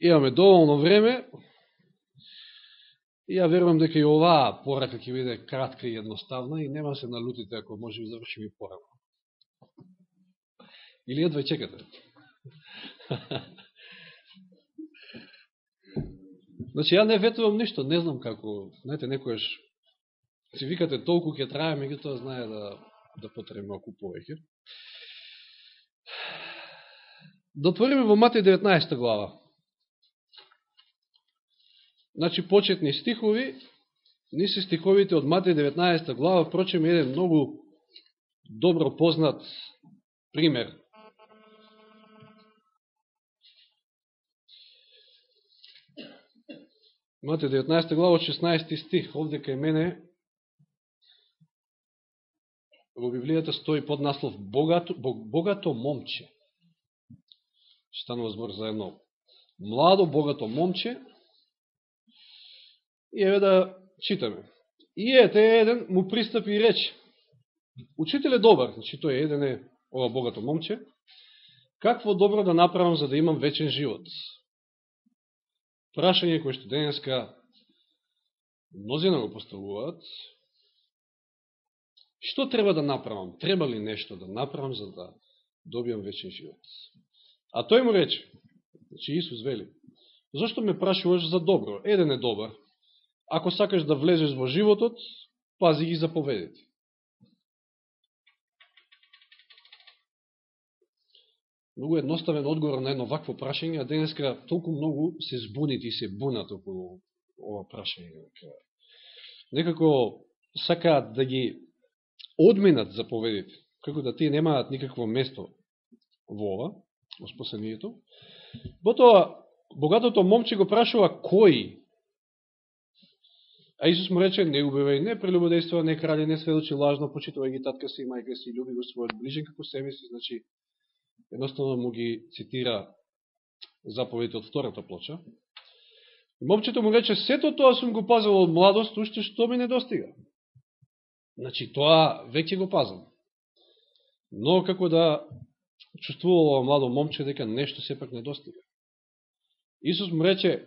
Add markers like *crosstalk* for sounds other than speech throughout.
имаме доволно време, и ја верувам дека и оваа порака ќе биде кратка и едноставна и нема да се налутите ако може да завршим и порака. Или едва чекате. *laughs* значи, ја не ветувам ништо, не знам како, знаете, некојаш си викате толку ќе трае, меѓу тоа знае да, да потреби малку повеќе. Да отвориме во Матеј 19 глава. Значи, почетни стихови, ни се стиховите од Матеј 19 глава, впрочем, еден многу добро познат пример. Матеј 19 глава, 16 стих, овде кај мене, во Библијата стои под наслов Богато, богато момче. Станува збор за едно младо, богато момче, И еве да читаме. И ете еден му пристапи и рече. Учител е добар, значи тој еден е ова богато момче. Какво добро да направам за да имам вечен живот? Прашање кое што денеска мнозина да го поставуваат. Што треба да направам? Треба ли нешто да направам за да добијам вечен живот? А тој му рече, значи Исус вели, зашто ме прашуваш за добро? Еден е добар, ако сакаш да влезеш во животот, пази ги заповедите. Многу едноставен одговор на едно вакво прашање, а денеска толку многу се збунити и се бунат околу ова прашање. Некако сакаат да ги одминат заповедите, како да тие немаат никакво место во ова, во спасението. Потоа, богатото момче го прашува кој А Исус му рече, не убивај, не прелюбодейства, не кради, не сведочи лажно, почитувај ги татка си и мајка си, люби го својот ближен како себе си, значи, едноставно му ги цитира заповедите од втората плоча. И момчето му рече, сето тоа сум го пазил од младост, уште што ми не достига. Значи, тоа веќе го пазам. Но како да чувствувало младо момче дека нешто сепак не достига. Исус му рече,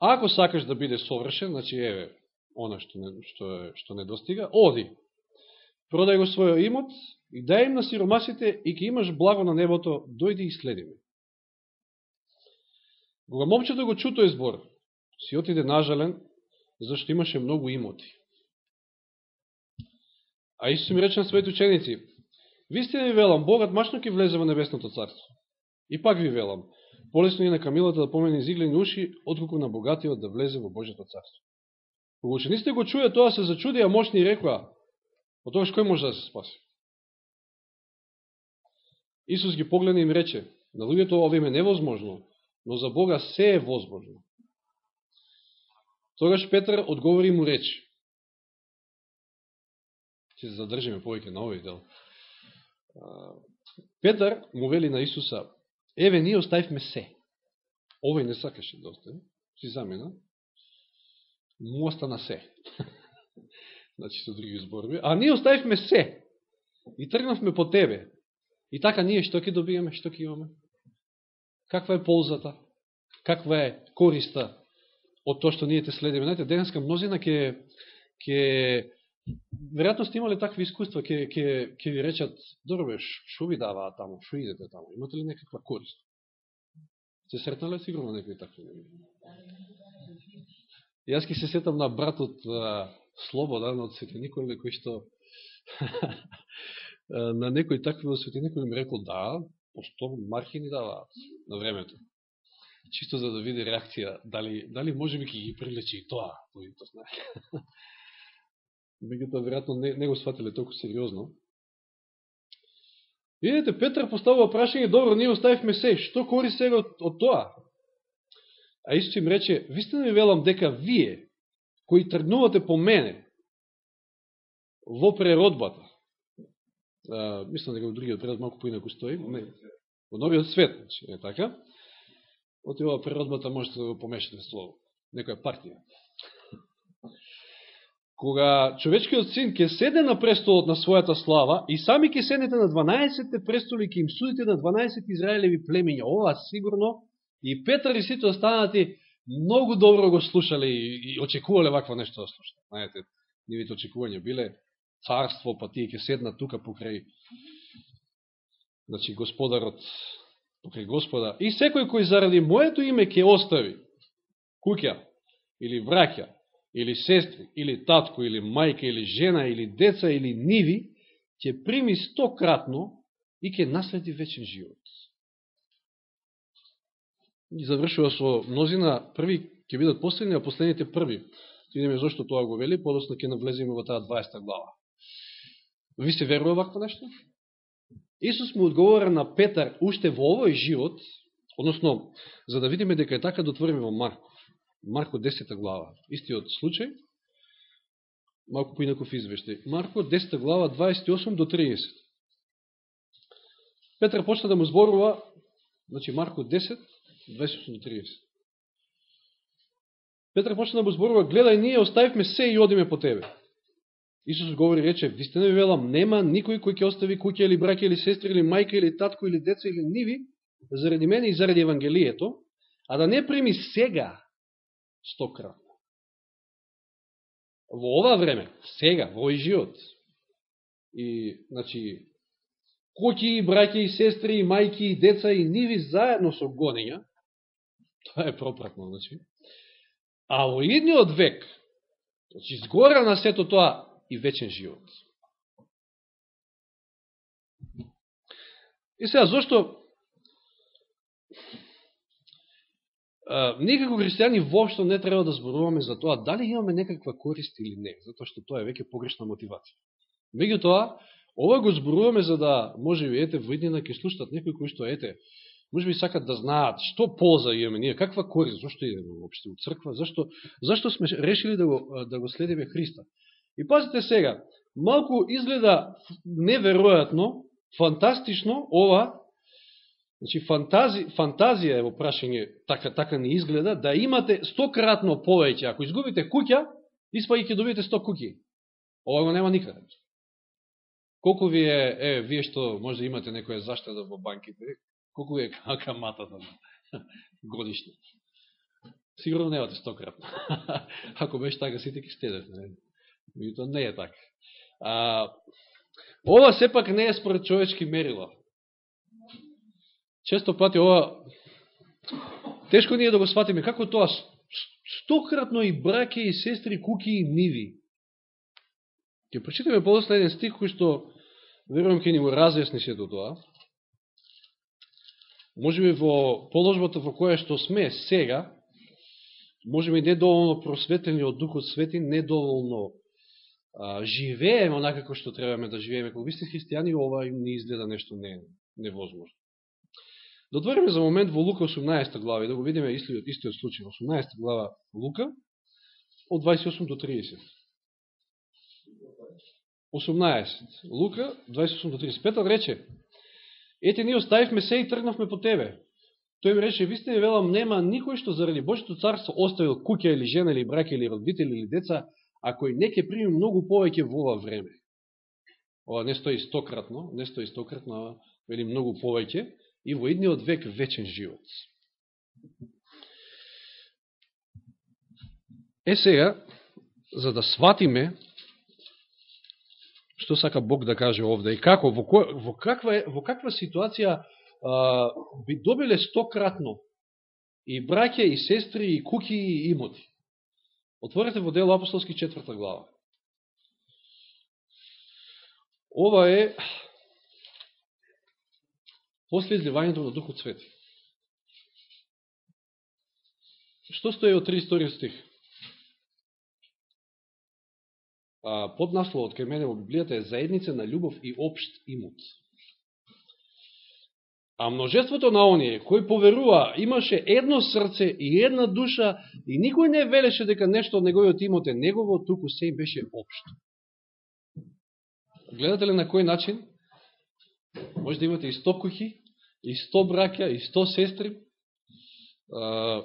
ако сакаш да биде совршен, значи, еве, она што не, што, што не достига, оди, продај го својо имот и дај им на сиромасите и ке имаш благо на небото, дојди и следи ме. Кога момчето го чу тој збор, си отиде нажален, зашто имаше многу имоти. А Исус ми рече на своите ученици, вистина ви велам, Богат машно ке влезе во небесното царство. И пак ви велам, полесно е на камилата да помени изиглени уши, отколку на богатиот да влезе во Божето царство. Кога учениците го чуја тоа се зачудија мощни и рекоа, од тоа кој може да се спаси? Исус ги погледна и им рече, на луѓето ова им е невозможно, но за Бога се е возможно. Тогаш Петр одговори му рече. Се задржиме повеќе на овој дел. Петар му вели на Исуса, еве, ние оставивме се. Овој не сакаше да остави, си замена, му остана се. *laughs* значи, со други зборови. А ние оставивме се. И тргнавме по тебе. И така ние што ќе добиеме, што ќе имаме? Каква е ползата? Каква е користа од тоа што ние те следиме? Знаете, денеска мнозина ќе ќе веројатно сте имале такви искуства, ќе ќе ќе ви речат, добро што ви даваа таму, што идете таму? Имате ли некаква корист? Се сретнале сигурно некои такви? Јас ке се сетам на братот Слободан од Свети кој што *laughs* на некој такви од Свети ми рекол, да, по 100 марки ни даваат на времето. Чисто за да види реакција, дали, дали може би ки ги прилечи и тоа, тој то знае. *laughs* Меѓутоа, веројатно, не, не го сватиле толку сериозно. Видете, Петар поставува прашање, добро, ние оставивме се, што кори сега од, од тоа? А Исус им рече, вистина ми велам дека вие, кои тргнувате по мене, во преродбата, а, мислам дека во другиот прерод малку поинаку стои, не, во новиот свет, значи, не така, од ова преродбата можете да го помешате слово, некоја партија. Кога човечкиот син ќе седе на престолот на својата слава и сами ќе седнете на 12 престоли, ќе им судите на 12 израелеви племења, ова сигурно И Петар и сите останати многу добро го слушале и, и очекувале вакво нешто да слушат. Знаете, нивите очекување биле царство, па тие ќе седнат тука покрај значи господарот покрај Господа. И секој кој заради моето име ќе остави куќа или враќа или сестри, или татко, или мајка, или жена, или деца, или ниви, ќе прими стократно и ќе наследи вечен живот. И завршува со мнозина, први ќе бидат последни, а последните први. Видиме зашто тоа го вели, подосно ќе навлеземе во таа 20 глава. Ви се верува вакво нешто? Исус му одговора на Петар уште во овој живот, односно, за да видиме дека е така, да отвориме во Марко. Марко 10 глава, истиот случај, малку поинаков извештај. Марко 10 глава, 28 до 30. Петар почна да му зборува, значи Марко 10, 28 до 30. Петар почна да му зборува, гледај, ние оставивме се и одиме по тебе. Исус говори, рече, вистина ви велам, нема никој кој ќе остави куќа или браќа или сестри или мајка или татко или деца или ниви заради мене и заради Евангелието, а да не прими сега стократно. Во ова време, сега, во овој живот. И, значи, куќи, браке и сестри, и мајки, и деца, и ниви заедно со гонења, тоа е пропратно, значи. А во идниот век, значи, изгора на сето тоа и вечен живот. И сега, зашто ние како христијани воопшто не треба да зборуваме за тоа дали имаме некаква корист или не, затоа што тоа е веќе погрешна мотивација. тоа, ова го зборуваме за да, може би, ете, воиднина ќе слушат некои кои што, ете, може би сакат да знаат што полза имаме ние, каква корист, зашто идеме воопшто у црква, зашто, зашто сме решили да го, да го следиме Христа. И пазите сега, малку изгледа неверојатно, фантастично ова Значи, фантази, фантазија е во прашање, така, така не изгледа, да имате стократно повеќе. Ако изгубите куќа, испаги ќе да добиете сто куќи. Ова го нема никаде. Колку ви е, е, вие што може да имате некоја заштеда во банките, колку е каматата годишно? Сигурно немате стократно. *laughs* Ако беше така, сите ќе стедете. Не? тоа не е така. А, ова сепак не е според човечки мерила често пати ова тешко ние да го сватиме како тоа стократно и браке и сестри, куки и ниви. Ке прочитаме подосно еден стих кој што верувам ке ни го разјасни сето тоа. Може би во положбата во која што сме сега, може би недоволно просветени од Духот Свети, недоволно а, живееме онакако што требаме да живееме. Кога висти христијани, ова им не изгледа нешто не, невозможно. Да отвориме за момент во Лука 18 глава и да го видиме истиот, истиот случај. 18 глава Лука, од 28 до 30. 18. Лука, 28 до 35. Рече, ете, ние оставивме се и тргнавме по тебе. Тој ми рече, ви велам, нема никој што заради Божето царство оставил куќа или жена или брак или родители или деца, а кој не ќе прими многу повеќе во ова време. Ова не стои стократно, не стои стократно, а вели многу повеќе и во идниот век вечен живот. Е сега, за да сватиме што сака Бог да каже овде и како, во, ко, во, каква, во каква ситуација а, би добиле стократно и браќа, и сестри, и куки, и имоти. Отворете во дело апостолски четврта глава. Ова е после изливањето на Духот Свети. Што стои од 32 стих? Под насловот кај мене во Библијата е заедница на љубов и обшт имот. А множеството на оние кои поверува имаше едно срце и една душа и никој не велеше дека нешто од неговиот имот е негово, туку се им беше обшто. Гледате ли на кој начин? Може да имате и сто кухи, и сто браќа, и сто сестри. А,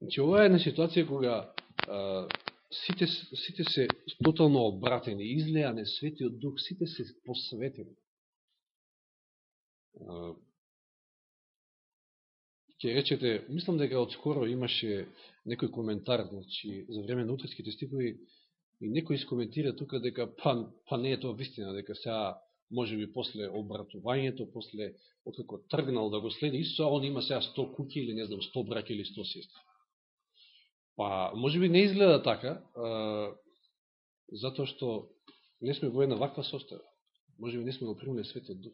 значи, ова е една ситуација кога а, сите, сите се тотално обратени, излеане светиот дух, сите се посветени. Ке речете, мислам дека од скоро имаше некој коментар, значи, за време на утреските стихови, и некој искоментира тука дека па, па не е тоа вистина, дека сега може би после обратувањето, после откако тргнал да го следи Исуса, он има сега 100 куки или не знам 100 браки или 100 сестри. Па, може би не изгледа така, а, затоа што не сме во една ваква состава. Може би не сме го примали Светот Дух.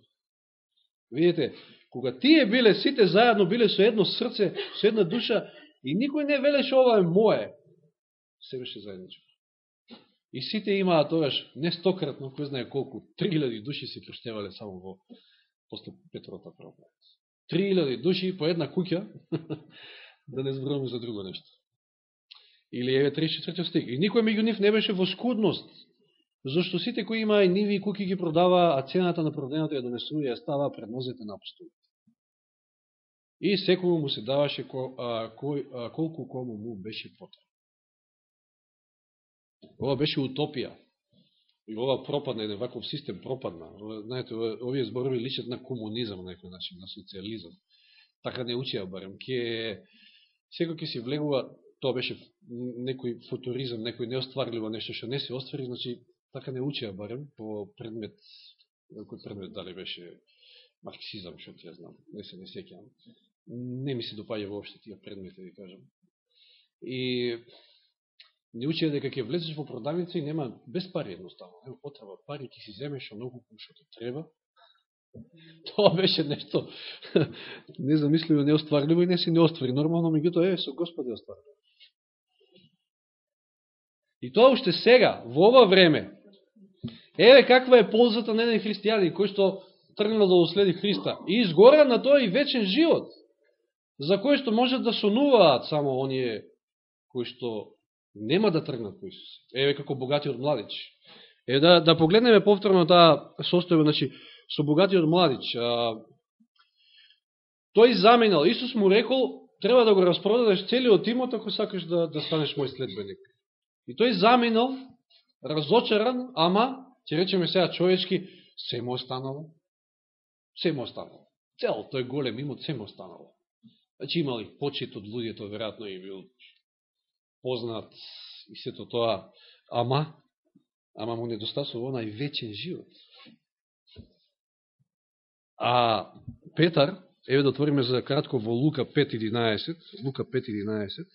Видите, кога тие биле сите заедно, биле со едно срце, со една душа, и никој не велеше ова е мое, се беше заедничко. И сите имаа тогаш, не стократно, кој знае колку, 3000 души се крштевале само во после Петровата проповед. 3000 души по една куќа, *laughs* да не зборуваме за друго нешто. Или еве 34 стих. И никој меѓу нив не беше во скудност, зашто сите кои имаа и ниви и куки ги продава, а цената на проденото ја донесува и ја става пред нозете на апостолите. И секој му се даваше колку кому му беше потребно. Ова беше утопија. И ова пропадна, еден ваков систем пропадна. Знаете, овие зборови личат на комунизам на некој начин, на социализам. Така не учија барем. Ке, секој ке си влегува, тоа беше некој футуризам, некој неостварливо нешто што не се оствари, значи така не учеа барем по предмет, кој предмет дали беше марксизам, што ти ја знам, не се не секјам. Не ми се допаѓа воопште тие предмети, ви кажам. И не учеа дека ќе влезеш во продавница и нема без пари едноставно. Нема потреба пари, ќе си земеш оноку што ти треба. *laughs* Тоа беше нешто *laughs* незамисливо, неостварливо и не си не оствари. Нормално, меѓуто, е, со Господи остварливо. И тоа уште сега, во ова време, еве каква е ползата на еден христијанин кој што тргнал да уследи Христа. И изгора на тоа и вечен живот, за кој што може да сонуваат само оние кои што нема да тргнат по Исус. Еве како богатиот младич. Е да, да погледнеме повторно таа состојба, значи, со богатиот младич. А, тој заменал, Исус му рекол, треба да го распродадеш целиот имот ако сакаш да, да станеш мој следбеник. И тој заминал, разочаран, ама, ќе речеме сега човечки, се му останало. Се му останало. Цел тој голем имот се му останало. Значи имали почет од луѓето, веројатно и бил познат и сето тоа, ама, ама му недостасува онај вечен живот. А Петар, еве да отвориме за кратко во Лука 5.11, Лука 5.11,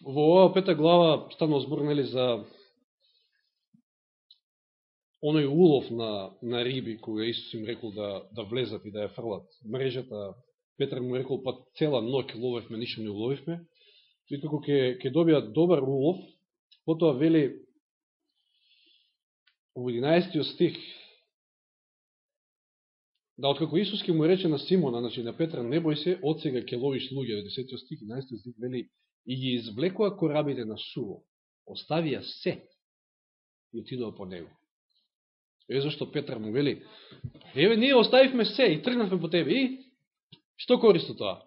Во оваа пета глава станува збор нели за оној улов на, на риби, кога Исус им рекол да, да влезат и да ја фрлат мрежата, Петар му рекол, па цела ноќ ловевме, ништо не уловивме, и како ќе, ќе добијат добар улов, потоа вели во 11 стих, да откако Исус ќе му рече на Симона, значи на Петра, не бој се, од сега ќе ловиш луѓе, 10 стих, 11 стих, вели, и ги извлекоа корабите на суво, оставија се и отидоа по него. Е, зашто Петар му вели, еве, ние оставивме се и тргнавме по тебе. И, што користо тоа?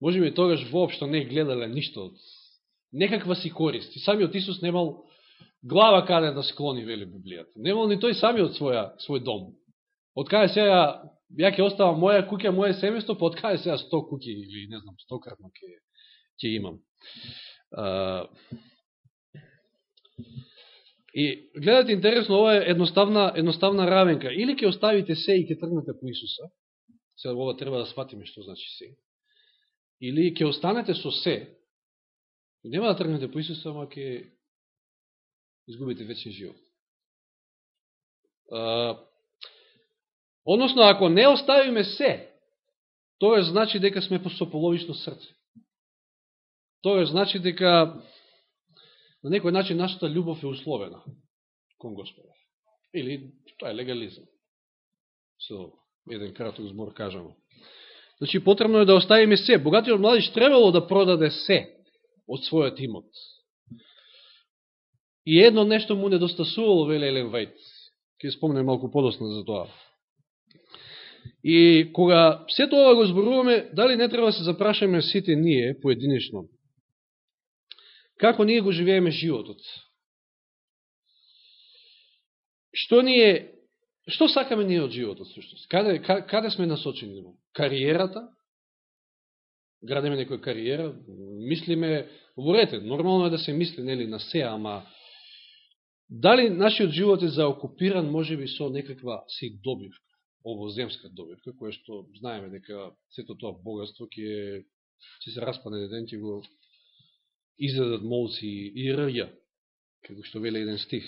Може би тогаш воопшто не гледале ништо од некаква си корист. И самиот Исус немал глава каде да склони, вели Библијата. Немал ни тој самиот своја, свој дом. Од каде сега, ја ќе остава моја куќа, моје семејство, па од каде сега 100 куќи или не знам, 100 кратно ќе, ќе имам. И гледате интересно, ова е едноставна, едноставна равенка. Или ќе оставите се и ќе тргнете по Исуса, се ова треба да сватиме што значи се. Или ќе останете со се, нема да тргнете по Исуса, ама ќе изгубите вечен живот. А, односно, ако не оставиме се, тоа значи дека сме со половично срце. Тоа значи дека на некој начин нашата љубов е условена кон Господа. Или тоа е легализм. Со еден краток збор кажамо. Значи, потребно е да оставиме се. Богатиот младиш требало да продаде се од својот имот. И едно нешто му недостасувало, веле Елен Вајт. Ке спомне малку подосно за тоа. И кога сето тоа го зборуваме, дали не треба да се запрашаме сите ние, поединечно, Како ние го живееме животот? што ние е, што сакаме ние од животот, всушност? Каде, каде, сме насочени? Кариерата? Градеме некоја кариера? Мислиме, говорете, нормално е да се мисли, нели, на се, ама дали нашиот живот е заокупиран, може би, со некаква си добивка, овоземска добивка, која што знаеме дека сето тоа богатство ќе ќе се распане ден, ќе го изедат молци и рја, како што веле еден стих.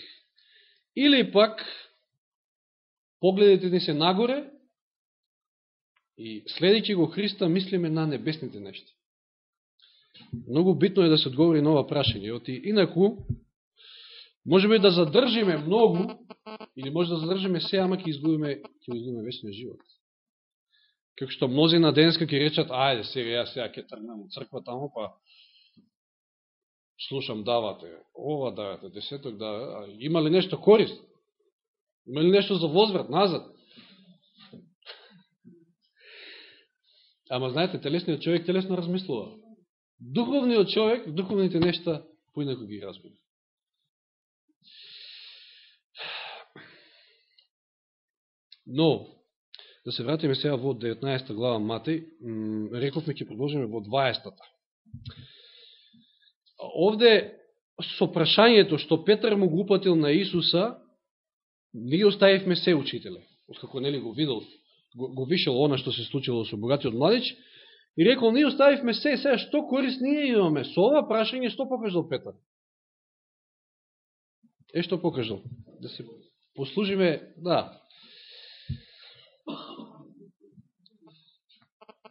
Или пак, погледите ни се нагоре и следејќи го Христа, мислиме на небесните нешта. Многу битно е да се одговори на ова прашање. Оти, инаку, може би да задржиме многу, или може да задржиме се, ама ќе изгубиме, ќе изгубиме вечниот живот. Како што мнози на денска ќе речат, ајде, сега ја сега ќе тргнам у црква тамо, па слушам давате, ова давате, десеток да, има ли нешто корист? Има ли нешто за возврат, назад? Ама знаете, телесниот човек телесно размислува. Духовниот човек, духовните нешта, поинако ги разбира. Но, да се вратиме сега во 19 глава Матеј, рековме ќе продолжиме во 20-та овде со прашањето што Петар му го упатил на Исуса, ние оставивме се учителе. Откако нели го видел, го, го вишел она што се случило со богатиот младич, и рекол, ние оставивме се, сега што корист ние имаме? Со ова прашање што покажал Петар? Е, што покажал? Да се послужиме, да.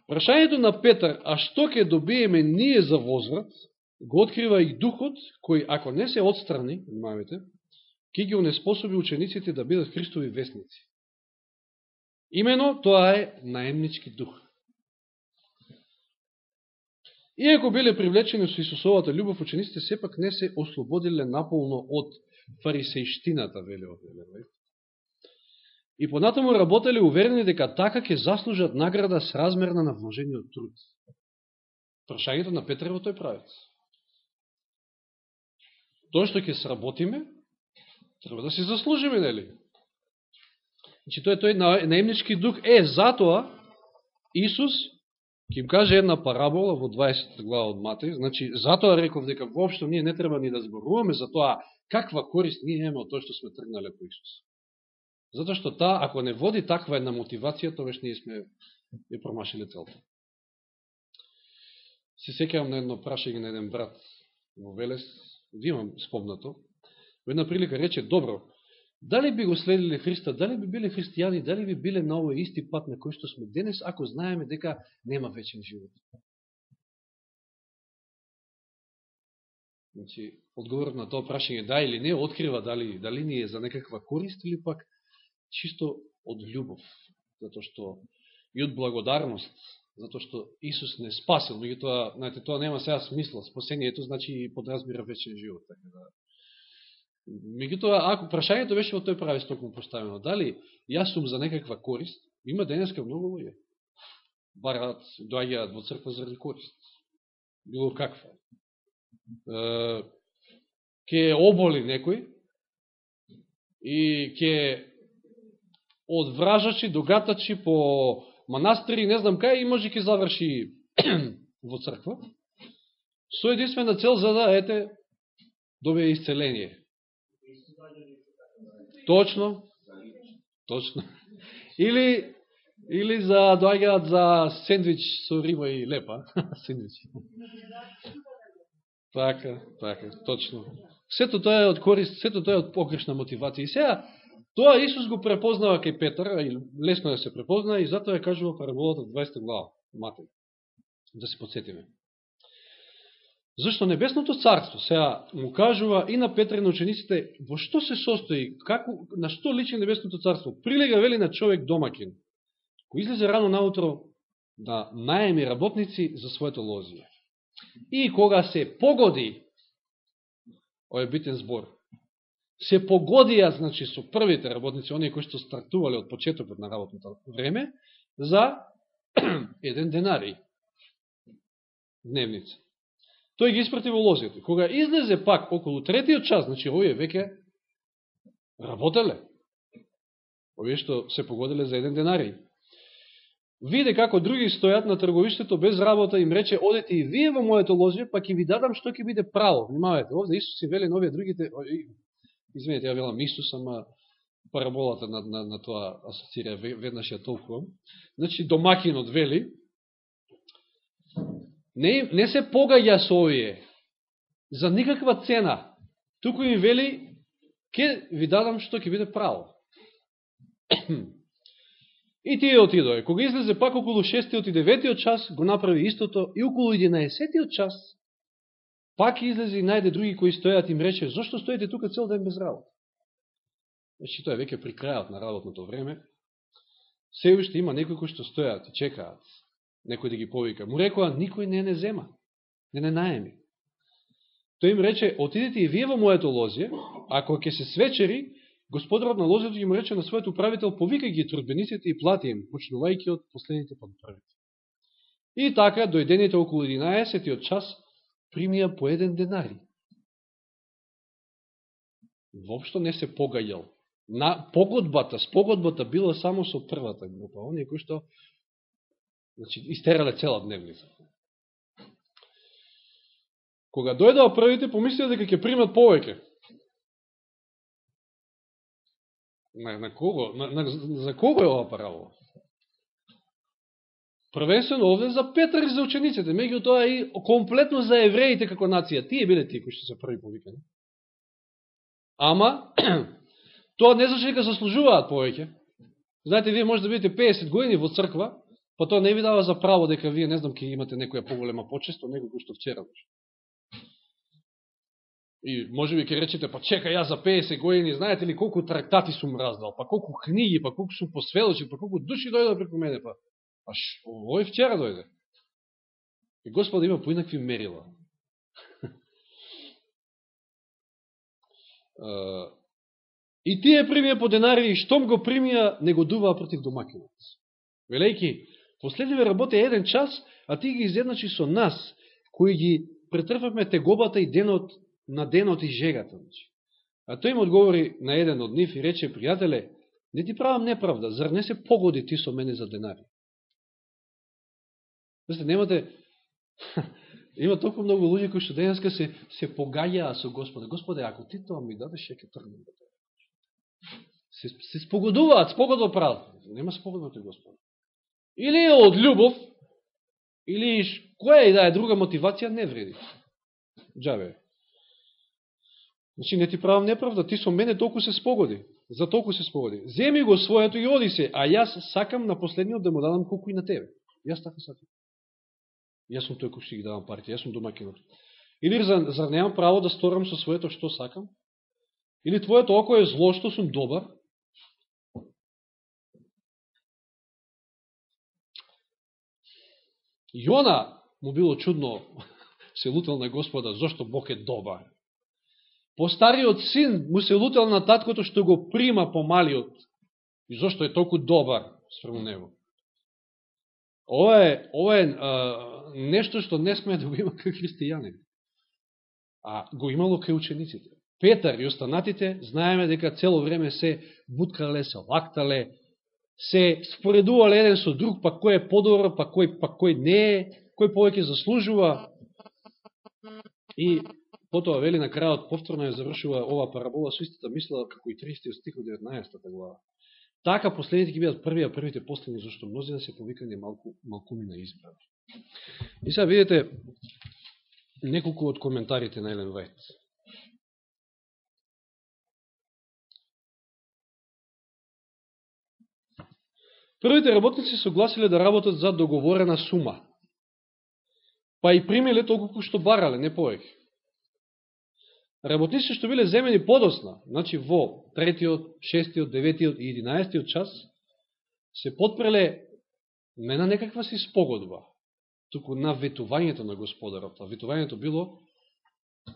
Прашањето на Петар, а што ќе добиеме ние за возврат, го открива и духот, кој ако не се отстрани, внимавайте, ќе ги унеспособи учениците да бидат Христови вестници. Имено тоа е наемнички дух. Иако биле привлечени со Исусовата љубов, учениците сепак не се ослободиле наполно од фарисејштината, вели Овелевај. И понатаму работеле уверени дека така ќе заслужат награда с размерна на вложениот труд. Прашањето на Петрево тој правец тоа што ќе сработиме, треба да се заслужиме, нели? Значи, тој е тој наемнички дух. Е, затоа, Исус ќе им каже една парабола во 20 глава од Матеј, значи, затоа реков дека воопшто ние не треба ни да зборуваме за тоа каква корист ние имаме од тоа што сме тргнале по Исус. Затоа што таа, ако не води таква една мотивација, тогаш ние сме ја промашили целта. Се секавам на едно прашање на еден брат во Велес, имам спомнато, во една прилика рече, добро, дали би го следили Христа, дали би биле христијани, дали би биле на овој исти пат на кој што сме денес, ако знаеме дека нема вечен живот? Значи, одговорот на тоа прашање да или не, открива дали, дали ни е за некаква корист или пак чисто од љубов, затоа што и од благодарност затоа што Исус не спасил, тоа, знаете, тоа нема сега смисла, спасението значи и подразбира вечен живот, така да. Меѓутоа, ако прашањето беше во тој прави стокму поставено, дали јас сум за некаква корист, има денеска многу луѓе. Барат, доаѓаат во црква заради корист. Било каква. Е, ке оболи некој и ке од вражачи, догатачи по манастири, не знам кај, и може ќе заврши *clears throat* во црква, со единствена цел за да, ете, добие исцеление. Точно, точно. Или, или за доаѓаат за сендвич со риба и лепа. *laughs* сендвич. Така, така, точно. Сето тоа е од корист, сето тоа е од погрешна мотивација. И сега, Тоа Исус го препознава кај Петар, лесно да се препознае, и затоа ја кажува параболата 20 глава, Матеј. Да се подсетиме. Зашто Небесното царство, сега му кажува и на Петра и на учениците, во што се состои, како, на што личи Небесното царство? Прилега вели на човек домакин, кој излезе рано наутро да наеми работници за своето лозие. И кога се погоди, овој битен збор, се погодија, значи, со првите работници, оние кои што стартувале од почетокот на работното време, за *clears throat* еден денари дневница. Тој ги испрати во лозијата. Кога излезе пак околу третиот час, значи овие веќе работеле, овие што се погодиле за еден денари. Виде како други стојат на трговиштето без работа, им рече, одете и вие во моето лозије, па ќе ви дадам што ќе биде право. Внимавајте, овде Исус си вели на овие другите, извинете, ја велам Исус, ама параболата на, на, на тоа асоцира веднаш ја толкувам. Значи, домакинот вели, не, не се погаѓа со овие за никаква цена, туку им вели, ке ви дадам што ќе биде право. И тие отидоe. Кога излезе пак околу 6 и 9 час, го направи истото и околу 11 час, пак излезе и најде други кои стојат им рече, зашто стоите тука цел ден без работа? Значи, тоа е веќе при крајот на работното време. Се уште има некои кои што стојат и чекаат некој да ги повика. Му рекоа, никој не не зема, не не наеми. Тој им рече, отидете и вие во моето лозје, ако ќе се свечери, господарот на лозјето ги му рече на својот управител, повикај ги трудбениците и плати им, почнувајќи од последните под. И така, дојдените околу 11 од час, примија по еден денари. Вопшто не се погајал на погодбата, спогодбата била само со првата група, оние кои што значи, истерале цела дневница. Кога дојдаа првите, помислија дека ќе примат повеќе. На, на кого? На, на, за кого е ова парабола? Првенствено овде за Петар и за учениците, меѓу тоа и комплетно за евреите како нација. Тие биле тие кои што се први повикани. Ама, *clears throat* Тоа не значи дека заслужуваат повеќе. Знаете, вие може да бидете 50 години во црква, па тоа не ви дава за право дека вие, не знам, ке имате некоја поголема почество, некој што вчера беше. И може би ќе речете, па чека, ја за 50 години, знаете ли колку трактати сум раздал, па колку книги, па колку сум посведочи, па колку души дојде преку мене, па, Аш, овој вчера дојде. И Господ има поинакви мерила. *laughs* И тие примија по денари и штом го примија, не го дуваа против домакинот. Велејки, последниве работе еден час, а ти ги изедначи со нас, кои ги претрпевме тегобата и денот на денот и жегата. Значи. А тој им одговори на еден од нив и рече, пријателе, не ти правам неправда, зар не се погоди ти со мене за денари? Знаете, немате... *laughs* Има толку многу луѓе кои што денеска се, се погаѓаа со Господа. Господе, ако ти тоа ми дадеш, ќе тргнем. Се, се спогодуваат, спогодба прават. Нема спогодба тој Господ. Или е од љубов, или која и да е друга мотивација, не вреди. Джаве. Значи, не ти правам неправда, ти со мене толку се спогоди. За толку се спогоди. Земи го своето и оди се, а јас сакам на последниот да му дадам колку и на тебе. Јас така сакам. Јас сум тој кој ще ги давам парите, јас сум домакинот. Или зар, за немам право да сторам со своето што сакам? Или твоето око е зло што сум добар? Јона му било чудно, *laughs* се лутел на Господа, зашто Бог е добар. Постариот син му се лутел на таткото што го прима помалиот и зашто е толку добар спрему него. Ова е, ова е а, нешто што не сме да го има кај христијани. А го имало кај учениците. Петар и останатите, знаеме дека цело време се буткале, се лактале, се споредувале еден со друг, па кој е подобро, па кој, па кој не е, кој повеќе заслужува. И потоа вели на крајот повторно ја завршува ова парабола со истата мисла, како и 30 стих од 19 глава. Така последните ќе бидат први, а првите последни, зашто мнозина да се повикани малку, малку ми на. И сега видите неколку од коментарите на Елен Вајт. Првите работници согласиле да работат за договорена сума. Па и примиле толку што барале, не повеќе. Работници што биле земени подосна, значи во третиот, шестиот, деветиот и единаестиот час, се подпреле не на некаква си спогодба, туку на ветувањето на господарот. А ветувањето било,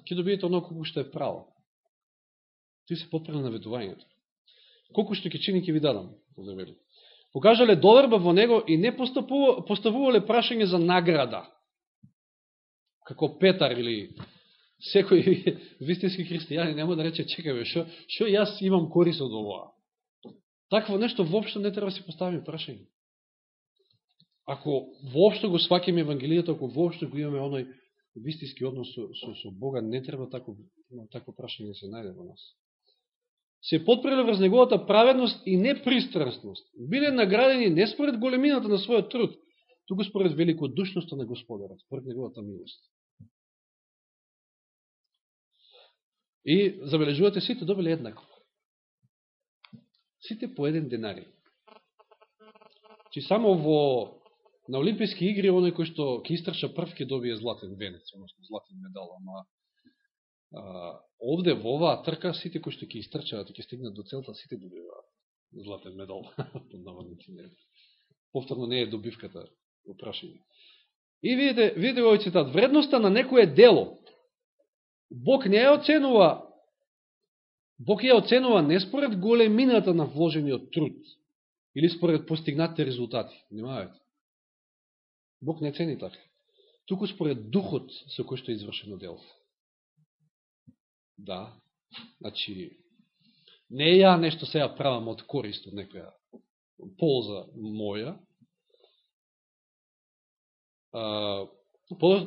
ќе добиете оно колко што е право. Ти се попрена на ветувањето. Колку што ќе чини, ќе ви дадам, да покажале доверба во него и не поставувале прашање за награда. Како Петар или секој *laughs* вистински христијани нема да рече, чекај шо, шо јас имам корис од овоа? Такво нешто воопшто не треба да си постави прашање. Ако воопшто го сваќаме Евангелијата, ако воопшто го имаме оној вистински однос со, со, со Бога, не треба тако, тако прашање да се најде во нас. Се подпреле врз неговата праведност и непристрастност. Биле наградени не според големината на својот труд, туку според великодушноста на Господарот, според неговата милост. И забележувате, сите добили еднакво. Сите по еден денари. Чи само во на Олимписки игри оној кој што ќе истрча прв ќе добие златен венец, односно златен медал, ама а, овде во оваа трка сите кои што ќе истрчаат и ќе стигнат до целта, сите добиваат златен медал. *laughs* Повторно не е добивката во прашање. И видите, видите овој цитат, вредноста на некое дело Бог не ја оценува Бог ја оценува не според големината на вложениот труд или според постигнатите резултати. Внимавајте. Бог не цени така. Туку според духот со кој што е извршено дело. Да, значи, не ја нешто сега правам од корист од некоја полза моја,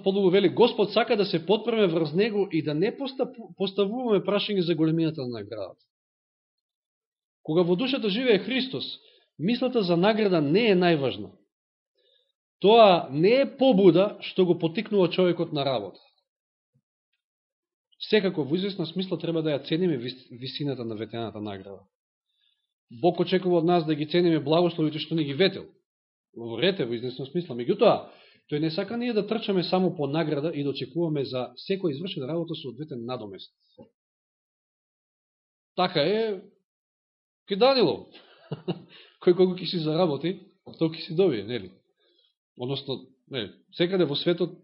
подолго вели, Господ сака да се подпреме врз Него и да не поставуваме прашање за големината на наградата. Кога во душата живее Христос, мислата за награда не е најважна. Тоа не е побуда што го потикнува човекот на работа. Секако, во известна смисла, треба да ја цениме висината на ветената награда. Бог очекува од нас да ги цениме благословите што ни ги ветел. Во во известна смисла. Меѓутоа, Тој не сака ние да трчаме само по награда и да очекуваме за секој извршен работа со одветен надомест. Така е ке Данило. *laughs* Кој кога ќе си заработи, тој ќе си добие, нели? Односно, не, секаде во светот,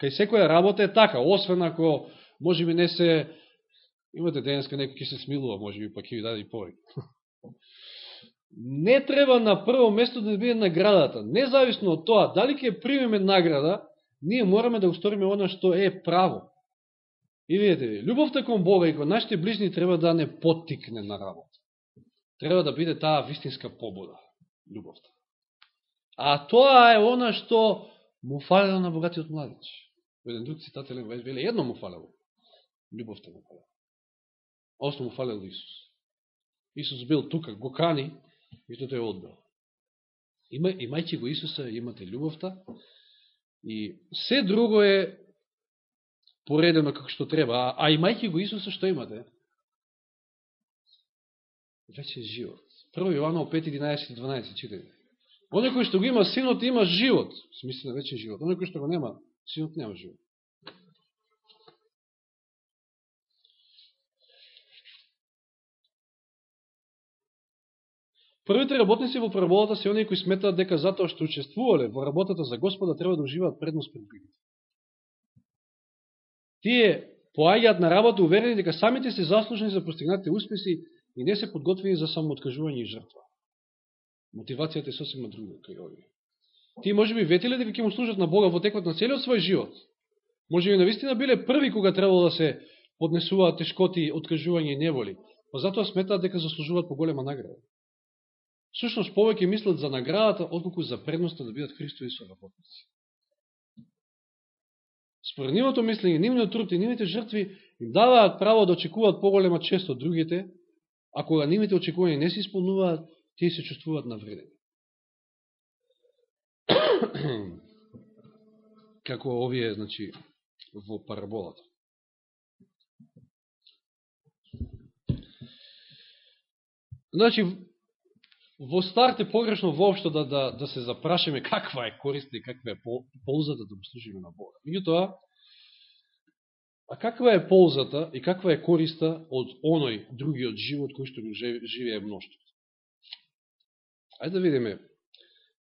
кај секоја работа е така, освен ако, може би не се, имате денеска некој ќе се смилува, може би па ќе ви даде и повеќе. не треба на прво место да биде наградата. Независно од тоа, дали ќе примеме награда, ние мораме да усториме оно што е право. И видите ви, љубовта кон Бога и кон нашите ближни треба да не поттикне на работа. Треба да биде таа вистинска побуда, љубовта. А тоа е она што му фалело на богатиот младич. Во еден друг цитат Елен Вајс вели, едно му фалело. Љубовта му фалело. Осно му фалело Исус. Исус бил тука, го кани, и што тој одбил. Има, имајќи го Исуса, имате љубовта и се друго е поредено како што треба, а, а имајќи го Исуса, што имате? Вече живот. Прво Јовано 5, 11 12, читајте. Оне кој што го има синот има живот, в смисли на вечен живот. Оне кој што го нема, синот нема живот. Првите работници во преработата се оние кои сметаат дека затоа што учествувале во работата за Господа треба да уживаат предност пред другите. Тие поаѓаат на работа уверени дека самите се заслужени за постигнатите успеси и не се подготвени за самооткажување и жртва. Мотивацијата е сосема друга кај овие. Тие може би ветеле дека ќе му служат на Бога во текот на целиот свој живот. Може би навистина биле први кога требало да се поднесуваат тешкоти, откажување и неволи, па затоа сметаат дека заслужуваат поголема награда сушност повеќе мислат за наградата, отколку за предноста да бидат Христови соработници. Според нивото мислење, нивниот труд и нивните жртви им даваат право да очекуваат поголема чест од другите, а кога нивните очекувања не се исполнуваат, тие се чувствуваат навредени. *clears throat* Како овие, значи, во параболата. Значи, во старт е погрешно воопшто да, да, да се запрашаме каква е користа и каква е ползата да го служиме на Бога. Меѓутоа, а каква е ползата и каква е користа од оној другиот живот кој што го живее мноштво? Ајде да видиме,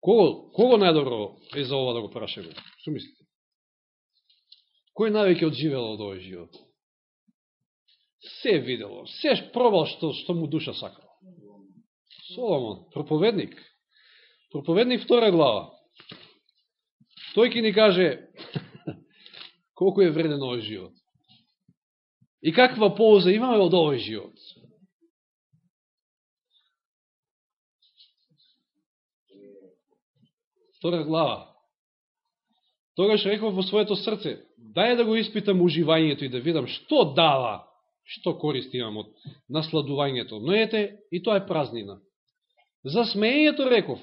кого, кого најдобро е за ова да го прашаме? Што мислите? Кој највеќе одживело од овој живот? Се видело, се пробал што, што му душа сакала. Соломон, проповедник. Проповедник втора глава. Тој ќе ни каже *laughs* колку е вреден овој живот. И каква полза имаме од овој живот. Втора глава. Тогаш реков во своето срце, дај да го испитам уживањето и да видам што дава, што корист имам од насладувањето. Но ете, и тоа е празнина. За смеењето реков,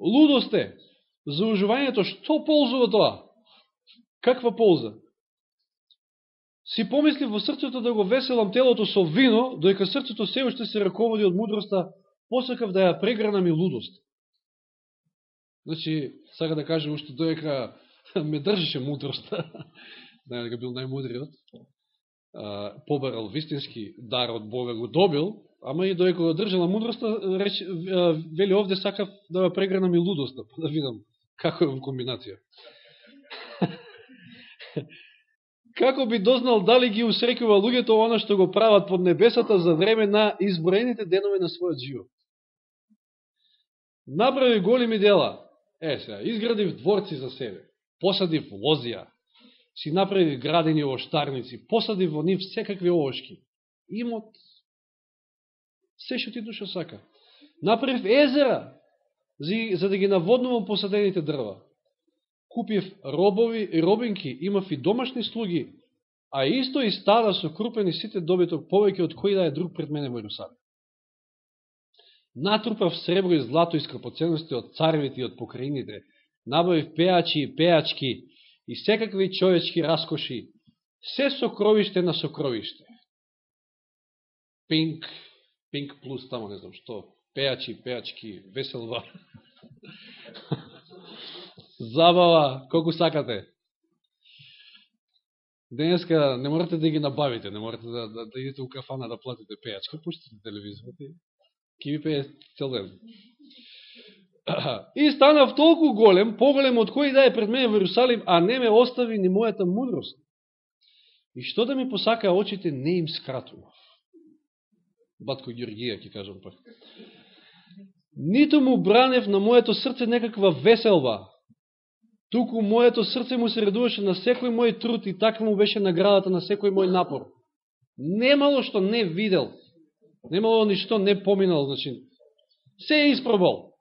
лудосте, за уживањето, што ползува тоа? Каква полза? Си помисли во срцето да го веселам телото со вино, доека срцето се уште се раководи од мудроста, посакав да ја прегранам и лудост. Значи, сака да каже уште доека *laughs* ме држеше мудроста, *laughs* најдека бил најмудриот, побарал вистински дар од Бога, го добил, ама и доека го држала мудроста, реч, вели овде сакав да ја прегранам и лудоста, па да видам како е комбинација. *laughs* како би дознал дали ги усрекува луѓето она што го прават под небесата за време на изброените денови на својот живот. Направи големи дела. Е, сега, изградив дворци за себе, посадив лозија, си направи градени оштарници, посадив во нив секакви овошки. Имот, се што ти душа сака. Направив езера, за да ги наводнувам посадените дрва купив робови и робинки, имав и домашни слуги, а исто и стада со крупени сите добиток повеќе од кој да е друг пред мене во Иерусалим. Натрупав сребро и злато и скрпоценности од царевите и од покраините, набавив пеачи и пеачки и секакви човечки раскоши, се сокровиште на сокровиште. Пинк, пинк плюс, тамо не знам што, пеачи, пеачки, веселва *laughs* забава, колку сакате. Денеска не морате да ги набавите, не морате да, да, да идете у кафана да платите пејачка, пуштите телевизорот? и ки ви пее цел ден. И станав толку голем, поголем од кој да е пред мене во Иерусалим, а не ме остави ни мојата мудрост. И што да ми посака очите, не им скратував. Батко Георгија, ќе кажам пак. Нито му бранев на моето срце некаква веселба, Туку моето срце му се редуваше на секој мој труд и така му беше наградата на секој мој напор. Немало што не видел. Немало ништо не поминал. Значи, се е испробал.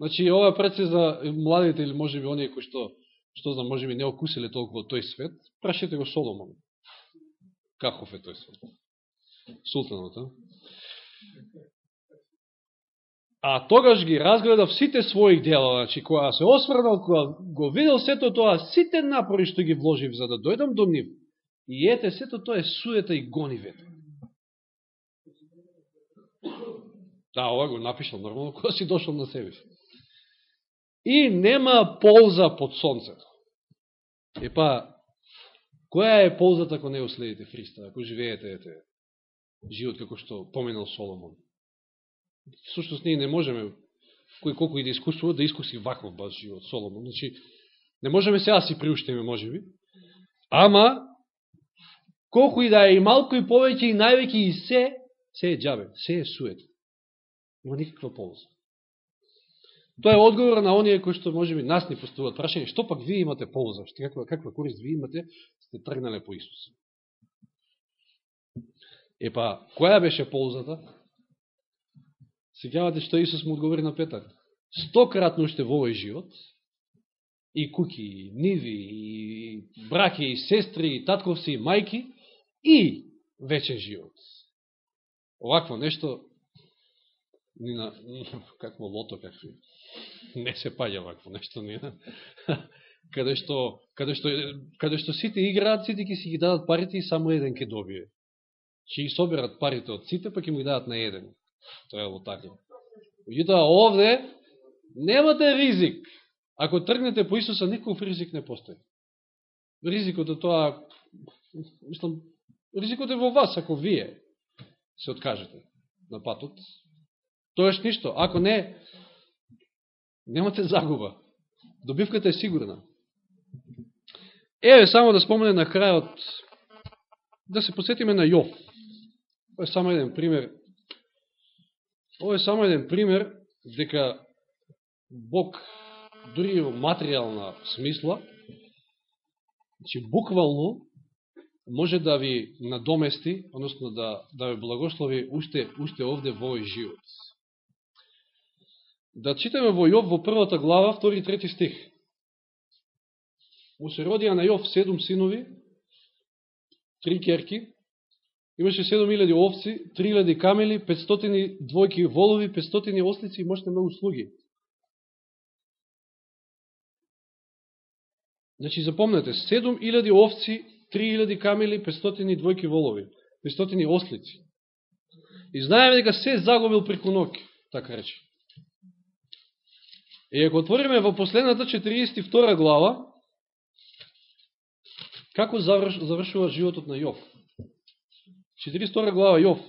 Значи, ова пред се за младите или може би оние кои што, што знам, може би не окусиле толку од тој свет, прашете го Соломон. Каков е тој свет? Султанот, а? А тогаш ги разгледав сите своји дела, значи, која се осврнал, која го видел сето тоа, сите напори што ги вложив за да дојдам до нив, и ете, сето тоа е суета и гонивет. Да, ова го напишал нормално, кога си дошол на себе И нема полза под сонцето. Епа, која е ползата ако не уследите Христа, ако живеете, ете, живот како што поменал Соломон? всушност ние не можеме, кој колку и да искусува, да искуси ваков баш живот, Соломон. Значи, не можеме сега да си приуштиме, може би. Ама, колку и да е и малко и повеќе и највеќе и се, се е джабе, се е сует. Има никаква полза. Тоа е одговор на оние кои што може би нас ни поставуват прашање, што пак вие имате полза, што каква, каква корист вие имате, сте тргнале по Исус. Епа, која беше ползата? Сеќавате што Исус му одговори на Петар. Стократно уште во овој живот, и куки, и ниви, и браки, и сестри, и татковци и мајки, и вечен живот. Овакво нешто, ни на, какво лото, какви, не се паѓа вакво нешто, ни на, *laughs* каде што, каде што, каде што сите играат, сите ќе си ги дадат парите и само еден ќе добие. Че ги соберат парите од сите, па ќе му ги дадат на еден. Тоа е лотарија. Меѓутоа, овде немате ризик. Ако тргнете по Исуса, никаков ризик не постои. Ризикот е тоа, мислам, ризикот е во вас, ако вие се откажете на патот. Тоеш ништо. Ако не, немате загуба. Добивката е сигурна. Еве, само да спомене на крајот, да се посетиме на Јов. Ово е само еден пример Ово е само еден пример дека Бог, дури во материјална смисла, че буквално може да ви надомести, односно да, да ви благослови уште, уште овде во овој живот. Да читаме во Јов во првата глава, втори и трети стих. Му се родија на Јов седум синови, три керки, имаше 7000 овци, 3000 камели, 500 двојки волови, 500 ослици и мощне многу слуги. Значи, запомнете, 7000 овци, 3000 камели, 500 двојки волови, 500 ослици. И знаеме дека се загубил преку ноќ, така рече. И ако отвориме во последната 42 глава, како завршува животот на Јов? 42 глава Јов.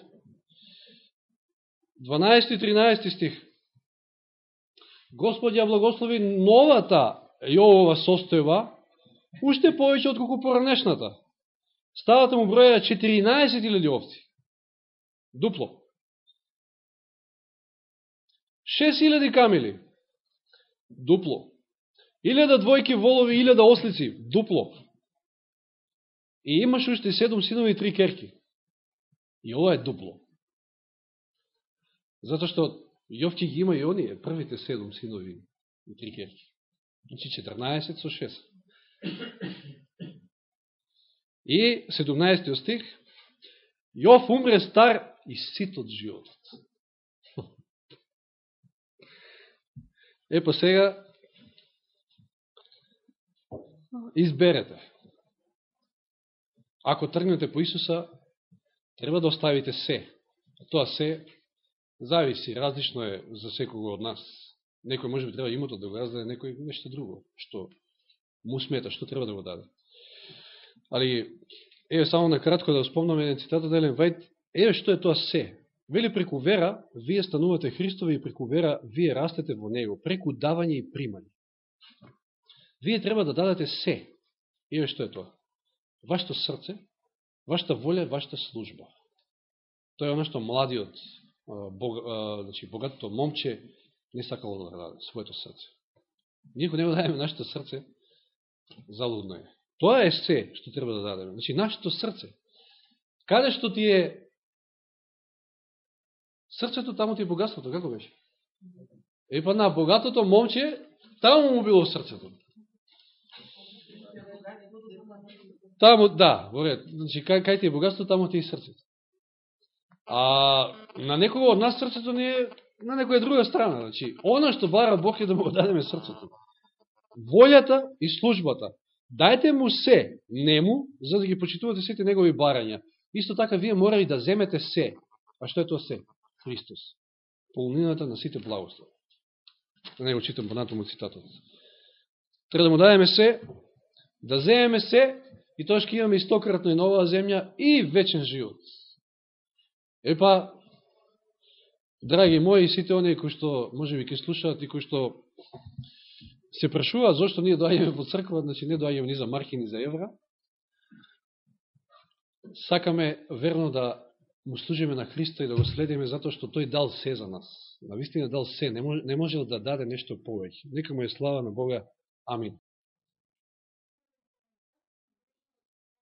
12-13 стих. Господи ја благослови новата Јовова состојба, уште повеќе од колку поранешната. Ставата му броја 14.000 овци. Дупло. 6.000 камили. Дупло. Илјада двојки волови, илјада ослици. Дупло. И имаш уште седом синови и три керки. И ова е дупло. Зато што Јовки ги има и оние, првите седом синови и три керки. Значи 14 со 6. И 17 стих, Јов умре стар и сит од животот. Епо сега, изберете. Ако тргнете по Исуса, треба да оставите се. Тоа се зависи, различно е за секого од нас. Некој може би треба имото да го раздаде, некој нешто друго, што му смета, што треба да го даде. Али, еве само на кратко да спомнам еден цитат од Елен Вајд, еве што е тоа се. Вели преку вера, вие станувате Христови и преку вера, вие растете во Него, преку давање и примање. Вие треба да дадете се. Еве што е тоа. Вашето срце, вашата волја, вашата служба. Тоа е оно што младиот, бог, значи, богатото момче не сакало да даде, своето срце. Ние не го дадеме нашето срце, залудно е. Тоа е се што треба да дадеме. Значи, нашето срце. Каде што ти е срцето, таму ти е богатството. Како беше? Е, па на богатото момче, таму му било срцето. Таму, да, во ред. Значи, кај, кај ти е богатството, таму ти е срцето. А на некого од нас срцето не е на некоја друга страна. Значи, оно што бара Бог е да му го дадеме срцето. Волјата и службата. Дајте му се, нему, за да ги почитувате сите негови барања. Исто така, вие мора и да земете се. А што е тоа се? Христос. Полнината на сите благослови. Да на него читам понатому цитатот. Треба да му дадеме се, да земеме се, и тоа ќе имаме истократно и нова земја и вечен живот. Епа, драги мои, сите оние кои што може би ке слушаат и кои што се прашуваат зашто ние доаѓаме во црква, значи не доаѓаме ни за марки, ни за евра, сакаме верно да му служиме на Христа и да го следиме затоа што тој дал се за нас. Навистина дал се, не, не можел да даде нешто повеќе. Нека му е слава на Бога. Амин.